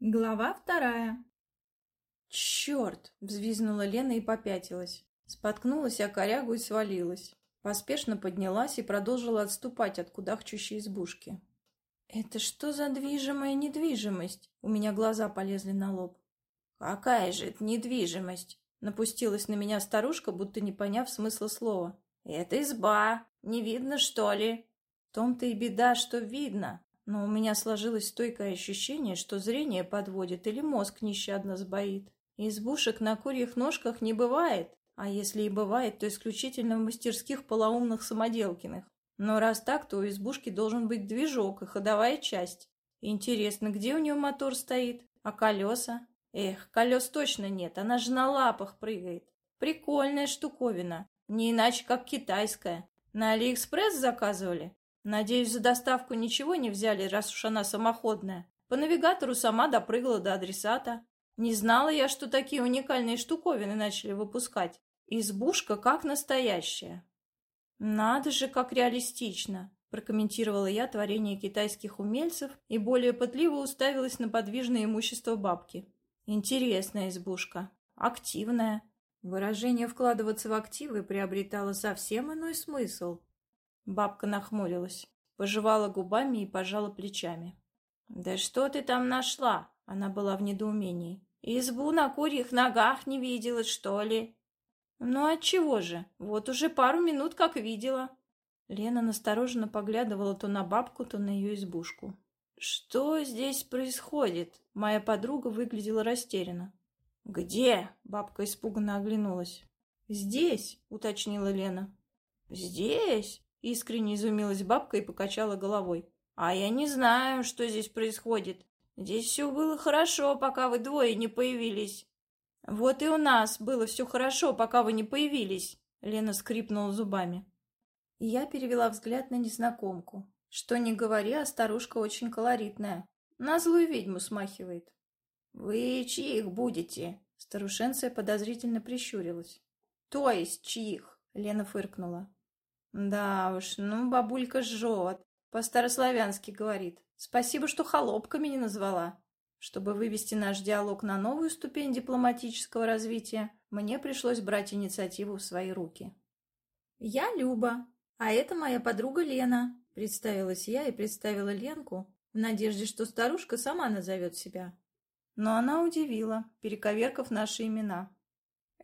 Глава вторая. «Черт!» — взвизгнула Лена и попятилась. Споткнулась о корягу и свалилась. Поспешно поднялась и продолжила отступать от кудахчущей избушки. «Это что за движимая недвижимость?» У меня глаза полезли на лоб. «Какая же это недвижимость?» Напустилась на меня старушка, будто не поняв смысла слова. «Это изба. Не видно, что ли?» «В том-то и беда, что видно но у меня сложилось стойкое ощущение, что зрение подводит или мозг нещадно сбоит. Избушек на курьих ножках не бывает, а если и бывает, то исключительно в мастерских полоумных самоделкиных. Но раз так, то у избушки должен быть движок и ходовая часть. Интересно, где у нее мотор стоит? А колеса? Эх, колес точно нет, она же на лапах прыгает. Прикольная штуковина, не иначе как китайская. На Алиэкспресс заказывали? Надеюсь, за доставку ничего не взяли, раз уж она самоходная. По навигатору сама допрыгала до адресата. Не знала я, что такие уникальные штуковины начали выпускать. Избушка как настоящая. Надо же, как реалистично, прокомментировала я творение китайских умельцев и более пытливо уставилась на подвижное имущество бабки. Интересная избушка. Активная. Выражение «вкладываться в активы» приобретало совсем иной смысл. Бабка нахмурилась, пожевала губами и пожала плечами. «Да что ты там нашла?» Она была в недоумении. «Избу на курьих ногах не видела, что ли?» «Ну, отчего же? Вот уже пару минут как видела». Лена настороженно поглядывала то на бабку, то на ее избушку. «Что здесь происходит?» Моя подруга выглядела растерянно. «Где?» — бабка испуганно оглянулась. «Здесь», — уточнила Лена. «Здесь?» Искренне изумилась бабка и покачала головой. «А я не знаю, что здесь происходит. Здесь все было хорошо, пока вы двое не появились». «Вот и у нас было все хорошо, пока вы не появились», — Лена скрипнула зубами. Я перевела взгляд на незнакомку. Что ни говори, а старушка очень колоритная. На злую ведьму смахивает. «Вы чьих будете?» Старушенция подозрительно прищурилась. «То есть чьих?» — Лена фыркнула. Да уж, ну, бабулька жжет. По-старославянски говорит. Спасибо, что холопками не назвала. Чтобы вывести наш диалог на новую ступень дипломатического развития, мне пришлось брать инициативу в свои руки. «Я Люба, а это моя подруга Лена», — представилась я и представила Ленку в надежде, что старушка сама назовет себя. Но она удивила, перековеркав наши имена.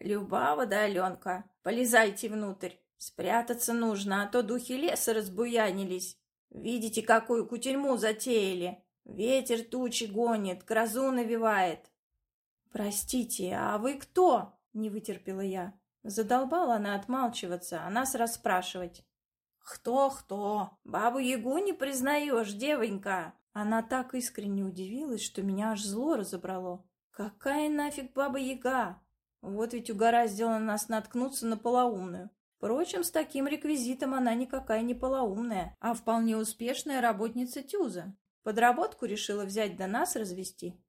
«Любава да Аленка, полезайте внутрь!» Спрятаться нужно, а то духи леса разбуянились. Видите, какую кутерьму затеяли? Ветер тучи гонит, грозу навевает. Простите, а вы кто? Не вытерпела я. Задолбала она отмалчиваться, а нас расспрашивать. «Кто-кто? Бабу-ягу не признаешь, девонька!» Она так искренне удивилась, что меня аж зло разобрало. «Какая нафиг баба-яга? Вот ведь угораздило нас наткнуться на полоумную. Впрочем, с таким реквизитом она никакая не полоумная, а вполне успешная работница Тюза. Подработку решила взять до нас развести.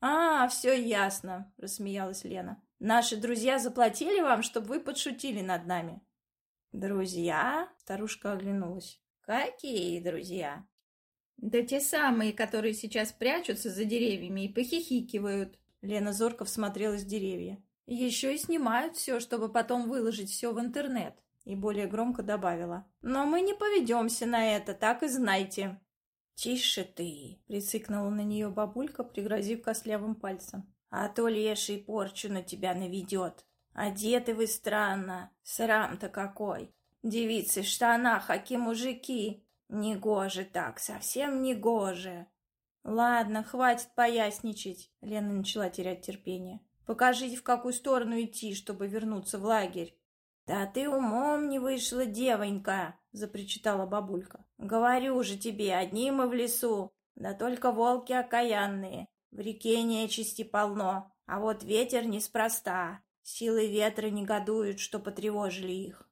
«А, все ясно», — рассмеялась Лена. «Наши друзья заплатили вам, чтобы вы подшутили над нами». «Друзья?» — старушка оглянулась. «Какие друзья?» «Да те самые, которые сейчас прячутся за деревьями и похихикивают». Лена зорко всмотрелась в деревья. Еще и снимают все, чтобы потом выложить все в интернет. И более громко добавила. Но мы не поведемся на это, так и знайте. Тише ты, прицикнула на нее бабулька, пригрозив костлявым пальцем. А то леший порчу на тебя наведет. Одеты вы странно, срам-то какой. Девицы в штанах, аки мужики. Негоже так, совсем негоже. Ладно, хватит поясничать. Лена начала терять терпение. Покажите, в какую сторону идти, чтобы вернуться в лагерь. «Да ты умом не вышла, девонька!» — запричитала бабулька. «Говорю же тебе, одни мы в лесу, да только волки окаянные. В реке нечисти полно, а вот ветер неспроста. Силы ветра негодуют, что потревожили их».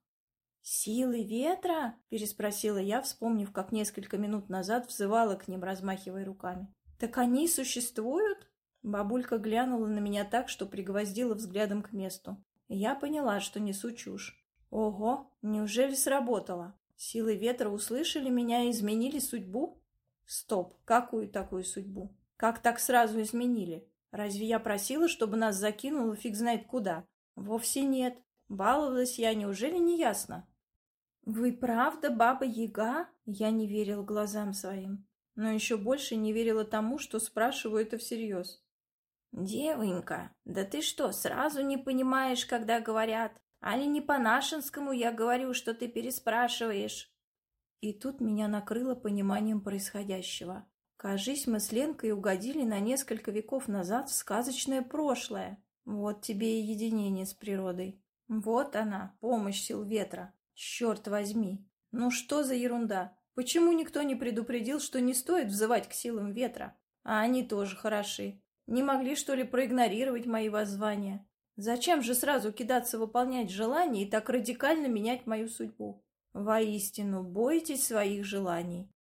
«Силы ветра?» — переспросила я, вспомнив, как несколько минут назад взывала к ним, размахивая руками. «Так они существуют?» Бабулька глянула на меня так, что пригвоздила взглядом к месту. Я поняла, что несу чушь. Ого, неужели сработало? Силы ветра услышали меня и изменили судьбу? Стоп, какую такую судьбу? Как так сразу изменили? Разве я просила, чтобы нас закинуло фиг знает куда? Вовсе нет. Баловалась я, неужели не ясно? «Вы правда баба-яга?» Я не верил глазам своим, но еще больше не верила тому, что спрашиваю это всерьез. «Девонька, да ты что, сразу не понимаешь, когда говорят? Али не по-нашенскому я говорю, что ты переспрашиваешь?» И тут меня накрыло пониманием происходящего. Кажись, мы с Ленкой угодили на несколько веков назад в сказочное прошлое. Вот тебе и единение с природой. Вот она, помощь сил ветра. Черт возьми! Ну что за ерунда? Почему никто не предупредил, что не стоит взывать к силам ветра? А они тоже хороши. Не могли, что ли, проигнорировать мои воззвания? Зачем же сразу кидаться выполнять желания и так радикально менять мою судьбу? Воистину, бойтесь своих желаний.